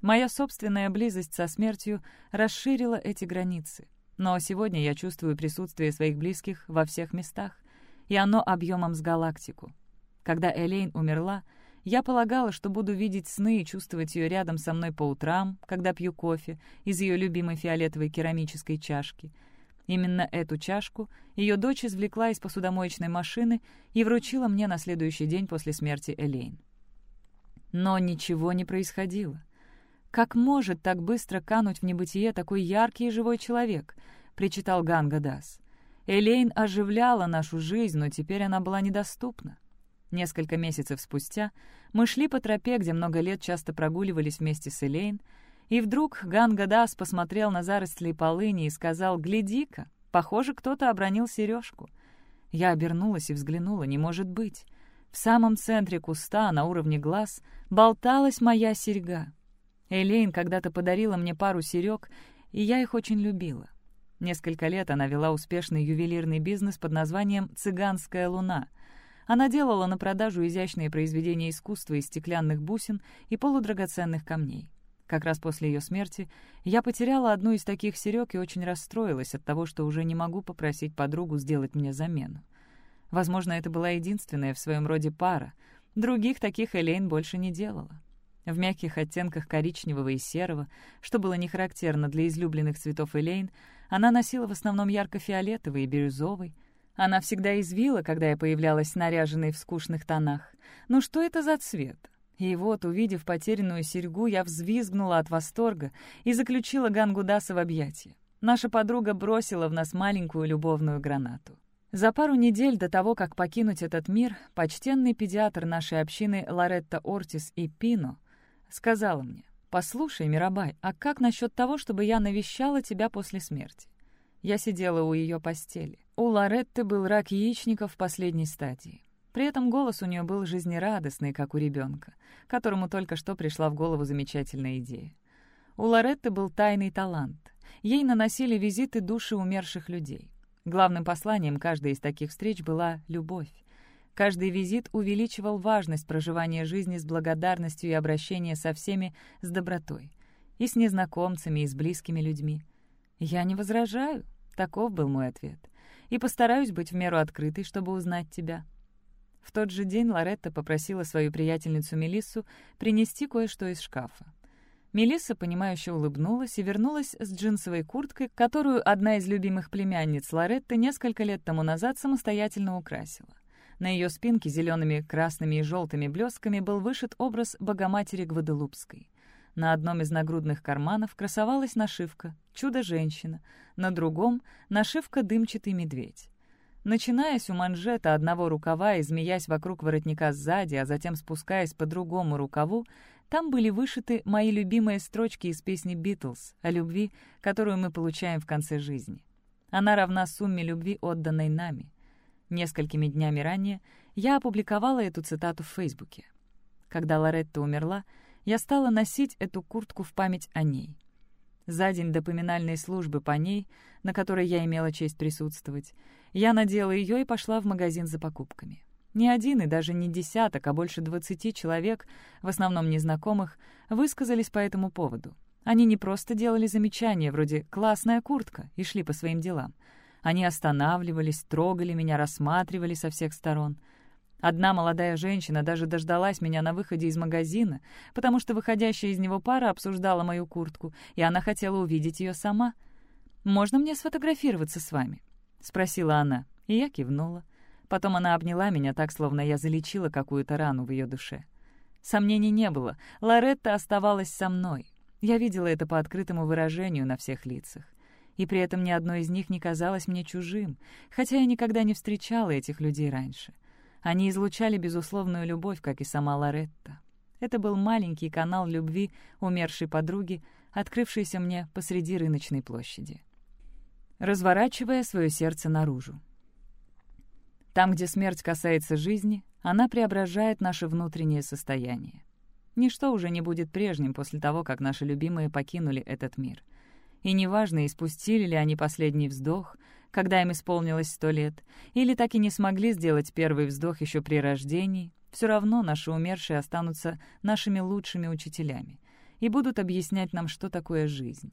Моя собственная близость со смертью расширила эти границы. Но сегодня я чувствую присутствие своих близких во всех местах, и оно объемом с галактику. Когда Элейн умерла, я полагала, что буду видеть сны и чувствовать ее рядом со мной по утрам, когда пью кофе из ее любимой фиолетовой керамической чашки. Именно эту чашку ее дочь извлекла из посудомоечной машины и вручила мне на следующий день после смерти Элейн. Но ничего не происходило. «Как может так быстро кануть в небытие такой яркий и живой человек?» — причитал Ганга Дас. Элейн оживляла нашу жизнь, но теперь она была недоступна. Несколько месяцев спустя мы шли по тропе, где много лет часто прогуливались вместе с Элейн, и вдруг Ганга Дас посмотрел на заросли полыни и сказал «Гляди-ка, похоже, кто-то обронил сережку». Я обернулась и взглянула, не может быть. В самом центре куста, на уровне глаз, болталась моя серьга. Элейн когда-то подарила мне пару серег, и я их очень любила. Несколько лет она вела успешный ювелирный бизнес под названием «Цыганская луна», она делала на продажу изящные произведения искусства из стеклянных бусин и полудрагоценных камней. Как раз после ее смерти я потеряла одну из таких серег и очень расстроилась от того, что уже не могу попросить подругу сделать мне замену. Возможно, это была единственная в своем роде пара. Других таких Элейн больше не делала. В мягких оттенках коричневого и серого, что было не характерно для излюбленных цветов Элейн, Она носила в основном ярко-фиолетовый и бирюзовый. Она всегда извила, когда я появлялась наряженной в скучных тонах. Ну что это за цвет? И вот, увидев потерянную серьгу, я взвизгнула от восторга и заключила Гангудаса в объятия. Наша подруга бросила в нас маленькую любовную гранату. За пару недель до того, как покинуть этот мир, почтенный педиатр нашей общины Лоретта Ортис и Пино сказала мне, «Послушай, Мирабай, а как насчет того, чтобы я навещала тебя после смерти?» Я сидела у ее постели. У Лоретты был рак яичника в последней стадии. При этом голос у нее был жизнерадостный, как у ребенка, которому только что пришла в голову замечательная идея. У Лоретты был тайный талант. Ей наносили визиты души умерших людей. Главным посланием каждой из таких встреч была любовь. Каждый визит увеличивал важность проживания жизни с благодарностью и обращения со всеми с добротой. И с незнакомцами, и с близкими людьми. «Я не возражаю», — таков был мой ответ. «И постараюсь быть в меру открытой, чтобы узнать тебя». В тот же день Лоретта попросила свою приятельницу Мелиссу принести кое-что из шкафа. Мелисса, понимающе улыбнулась и вернулась с джинсовой курткой, которую одна из любимых племянниц Лоретты несколько лет тому назад самостоятельно украсила. На ее спинке зелеными, красными и желтыми блесками был вышит образ Богоматери Гваделупской. На одном из нагрудных карманов красовалась нашивка «Чудо-женщина», на другом — нашивка «Дымчатый медведь». Начинаясь у манжета одного рукава и змеясь вокруг воротника сзади, а затем спускаясь по другому рукаву, там были вышиты мои любимые строчки из песни «Битлз» о любви, которую мы получаем в конце жизни. Она равна сумме любви, отданной нами. Несколькими днями ранее я опубликовала эту цитату в Фейсбуке. Когда Лоретта умерла, я стала носить эту куртку в память о ней. За день до поминальной службы по ней, на которой я имела честь присутствовать, я надела ее и пошла в магазин за покупками. Ни один и даже не десяток, а больше двадцати человек, в основном незнакомых, высказались по этому поводу. Они не просто делали замечания вроде «классная куртка» и шли по своим делам. Они останавливались, трогали меня, рассматривали со всех сторон. Одна молодая женщина даже дождалась меня на выходе из магазина, потому что выходящая из него пара обсуждала мою куртку, и она хотела увидеть ее сама. «Можно мне сфотографироваться с вами?» — спросила она, и я кивнула. Потом она обняла меня так, словно я залечила какую-то рану в ее душе. Сомнений не было, Лоретта оставалась со мной. Я видела это по открытому выражению на всех лицах. И при этом ни одно из них не казалось мне чужим, хотя я никогда не встречала этих людей раньше. Они излучали безусловную любовь, как и сама Лоретта. Это был маленький канал любви умершей подруги, открывшийся мне посреди рыночной площади разворачивая свое сердце наружу. Там, где смерть касается жизни, она преображает наше внутреннее состояние. Ничто уже не будет прежним после того, как наши любимые покинули этот мир. И неважно, испустили ли они последний вздох, когда им исполнилось сто лет, или так и не смогли сделать первый вздох еще при рождении, все равно наши умершие останутся нашими лучшими учителями и будут объяснять нам, что такое жизнь.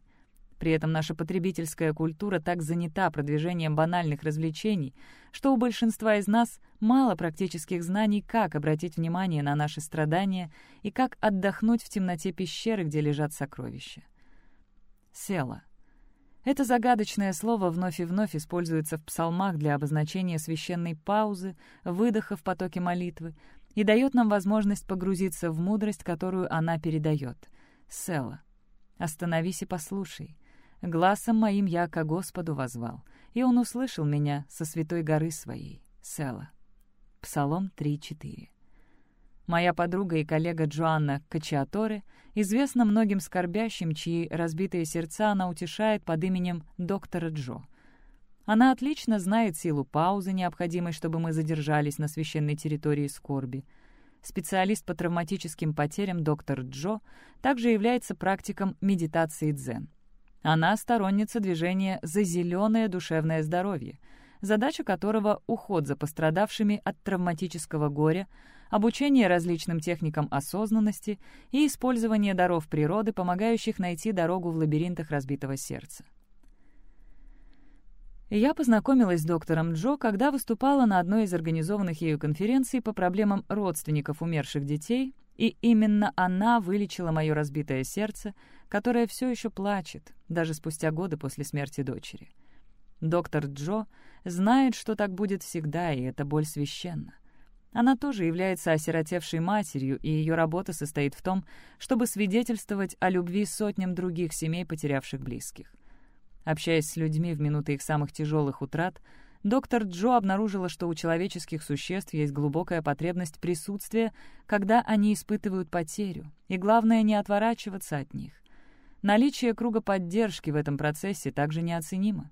При этом наша потребительская культура так занята продвижением банальных развлечений, что у большинства из нас мало практических знаний, как обратить внимание на наши страдания и как отдохнуть в темноте пещеры, где лежат сокровища. Села. Это загадочное слово вновь и вновь используется в псалмах для обозначения священной паузы, выдоха в потоке молитвы и дает нам возможность погрузиться в мудрость, которую она передает. Села. Остановись и послушай. Глазом моим я ко Господу возвал, и Он услышал меня со святой горы своей, Села. Псалом 3.4. Моя подруга и коллега Джоанна Качиаторе известна многим скорбящим, чьи разбитые сердца она утешает под именем доктора Джо. Она отлично знает силу паузы, необходимой, чтобы мы задержались на священной территории скорби. Специалист по травматическим потерям доктор Джо также является практиком медитации дзен. Она сторонница движения «За зеленое душевное здоровье», задача которого — уход за пострадавшими от травматического горя, обучение различным техникам осознанности и использование даров природы, помогающих найти дорогу в лабиринтах разбитого сердца. Я познакомилась с доктором Джо, когда выступала на одной из организованных ею конференций по проблемам родственников умерших детей И именно она вылечила мое разбитое сердце, которое все еще плачет, даже спустя годы после смерти дочери. Доктор Джо знает, что так будет всегда, и эта боль священна. Она тоже является осиротевшей матерью, и ее работа состоит в том, чтобы свидетельствовать о любви сотням других семей, потерявших близких. Общаясь с людьми в минуты их самых тяжелых утрат, доктор Джо обнаружила, что у человеческих существ есть глубокая потребность присутствия, когда они испытывают потерю, и главное — не отворачиваться от них. Наличие круга поддержки в этом процессе также неоценимо.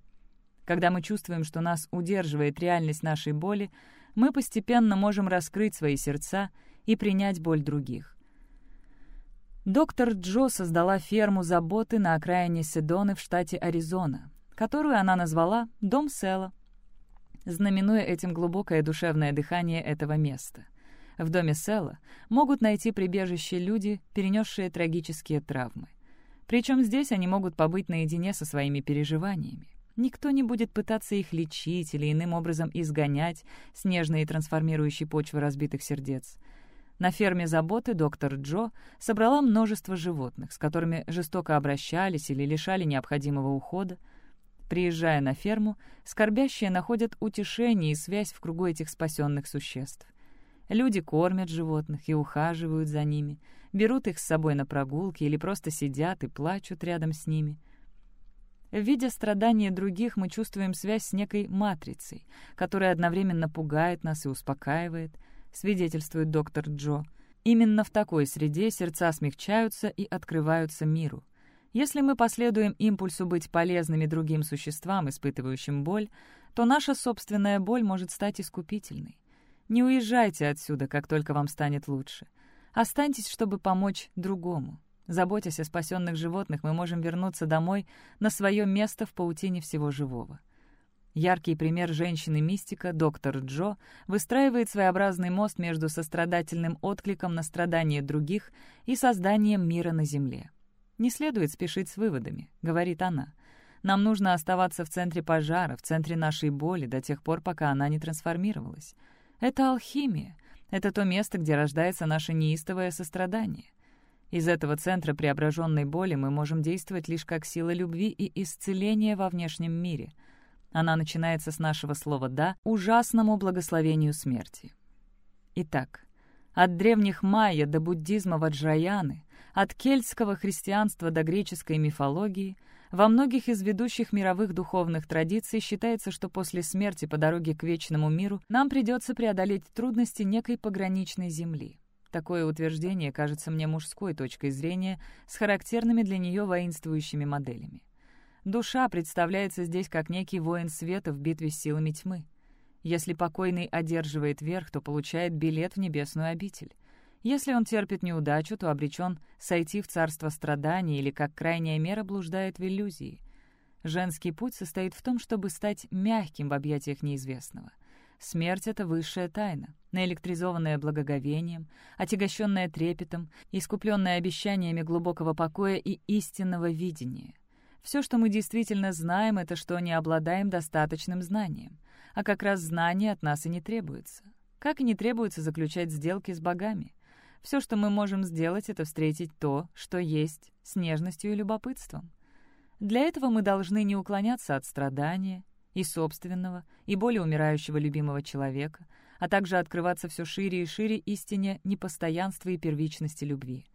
Когда мы чувствуем, что нас удерживает реальность нашей боли, мы постепенно можем раскрыть свои сердца и принять боль других. Доктор Джо создала ферму заботы на окраине Седоны в штате Аризона, которую она назвала «Дом Села», знаменуя этим глубокое душевное дыхание этого места. В доме Села могут найти прибежище люди, перенесшие трагические травмы. Причем здесь они могут побыть наедине со своими переживаниями. Никто не будет пытаться их лечить или иным образом изгонять с нежной и трансформирующей почвы разбитых сердец. На ферме заботы доктор Джо собрала множество животных, с которыми жестоко обращались или лишали необходимого ухода. Приезжая на ферму, скорбящие находят утешение и связь в кругу этих спасенных существ. Люди кормят животных и ухаживают за ними, берут их с собой на прогулки или просто сидят и плачут рядом с ними — Видя страдания других, мы чувствуем связь с некой матрицей, которая одновременно пугает нас и успокаивает, свидетельствует доктор Джо. Именно в такой среде сердца смягчаются и открываются миру. Если мы последуем импульсу быть полезными другим существам, испытывающим боль, то наша собственная боль может стать искупительной. Не уезжайте отсюда, как только вам станет лучше. Останьтесь, чтобы помочь другому. Заботясь о спасенных животных, мы можем вернуться домой на свое место в паутине всего живого. Яркий пример женщины-мистика, доктор Джо, выстраивает своеобразный мост между сострадательным откликом на страдания других и созданием мира на Земле. «Не следует спешить с выводами», — говорит она. «Нам нужно оставаться в центре пожара, в центре нашей боли до тех пор, пока она не трансформировалась. Это алхимия. Это то место, где рождается наше неистовое сострадание. Из этого центра преображенной боли мы можем действовать лишь как сила любви и исцеления во внешнем мире. Она начинается с нашего слова «да» ужасному благословению смерти. Итак, от древних майя до буддизма Ваджраяны, от кельтского христианства до греческой мифологии, во многих из ведущих мировых духовных традиций считается, что после смерти по дороге к вечному миру нам придется преодолеть трудности некой пограничной земли. Такое утверждение кажется мне мужской точкой зрения с характерными для нее воинствующими моделями. Душа представляется здесь как некий воин света в битве с силами тьмы. Если покойный одерживает верх, то получает билет в небесную обитель. Если он терпит неудачу, то обречен сойти в царство страданий или, как крайняя мера, блуждает в иллюзии. Женский путь состоит в том, чтобы стать мягким в объятиях неизвестного — Смерть — это высшая тайна, наэлектризованная благоговением, отягощенная трепетом, искупленная обещаниями глубокого покоя и истинного видения. Все, что мы действительно знаем, это что не обладаем достаточным знанием, а как раз знание от нас и не требуется. Как и не требуется заключать сделки с богами. Все, что мы можем сделать, это встретить то, что есть, с нежностью и любопытством. Для этого мы должны не уклоняться от страдания, и собственного, и более умирающего любимого человека, а также открываться все шире и шире истине непостоянства и первичности любви.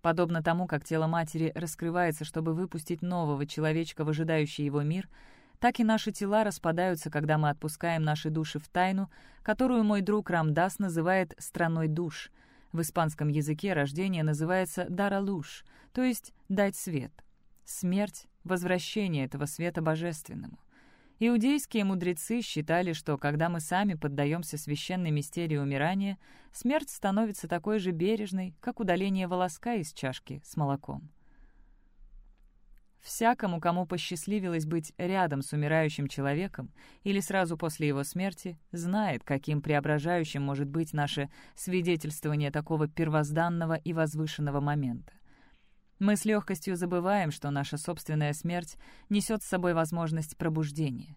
Подобно тому, как тело матери раскрывается, чтобы выпустить нового человечка в ожидающий его мир, так и наши тела распадаются, когда мы отпускаем наши души в тайну, которую мой друг Рамдас называет «страной душ». В испанском языке рождение называется «даралуш», то есть «дать свет». Смерть — возвращение этого света божественному. Иудейские мудрецы считали, что когда мы сами поддаемся священной мистерии умирания, смерть становится такой же бережной, как удаление волоска из чашки с молоком. Всякому, кому посчастливилось быть рядом с умирающим человеком или сразу после его смерти, знает, каким преображающим может быть наше свидетельствование такого первозданного и возвышенного момента. Мы с легкостью забываем, что наша собственная смерть несет с собой возможность пробуждения.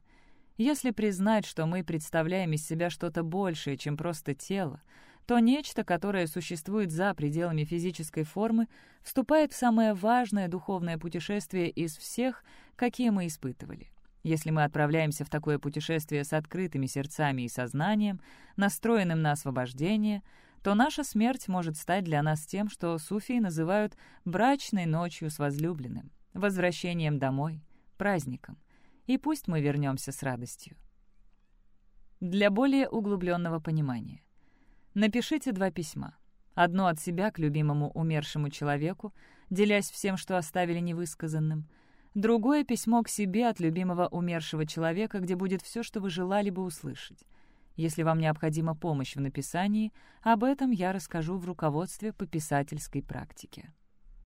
Если признать, что мы представляем из себя что-то большее, чем просто тело, то нечто, которое существует за пределами физической формы, вступает в самое важное духовное путешествие из всех, какие мы испытывали. Если мы отправляемся в такое путешествие с открытыми сердцами и сознанием, настроенным на освобождение, то наша смерть может стать для нас тем, что суфии называют «брачной ночью с возлюбленным», возвращением домой, праздником. И пусть мы вернемся с радостью. Для более углубленного понимания. Напишите два письма. Одно от себя к любимому умершему человеку, делясь всем, что оставили невысказанным — Другое письмо к себе от любимого умершего человека, где будет все, что вы желали бы услышать. Если вам необходима помощь в написании, об этом я расскажу в руководстве по писательской практике.